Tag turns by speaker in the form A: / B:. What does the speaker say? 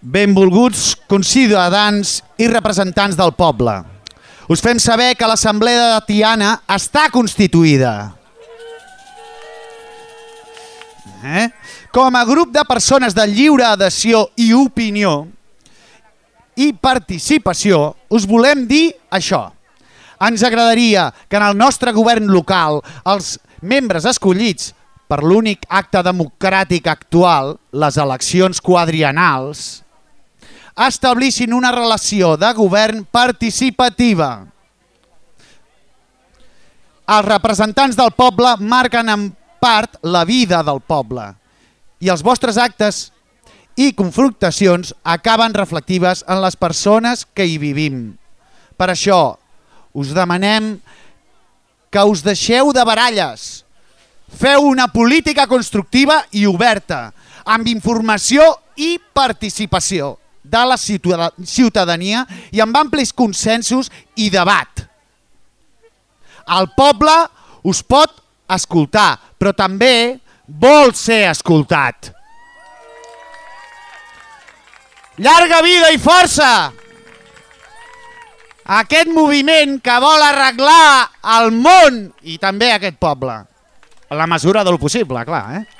A: Benvolguts conciutadans i representants del poble. Us fem saber que l'Assemblea de Tiana està constituïda. Eh? Com a grup de persones de lliure adhesió i opinió i participació, us volem dir això. Ens agradaria que en el nostre govern local els membres escollits per l'únic acte democràtic actual, les eleccions quadrienals, establissin una relació de govern participativa. Els representants del poble marquen en part la vida del poble i els vostres actes i confrontacions acaben reflectives en les persones que hi vivim. Per això us demanem que us deixeu de baralles, feu una política constructiva i oberta, amb informació i participació de la ciutadania i amb amplis consensos i debat. El poble us pot escoltar, però també vol ser escoltat. Llarga vida i força! Aquest moviment que vol arreglar el món i també aquest poble. A la mesura del possible, clar, eh?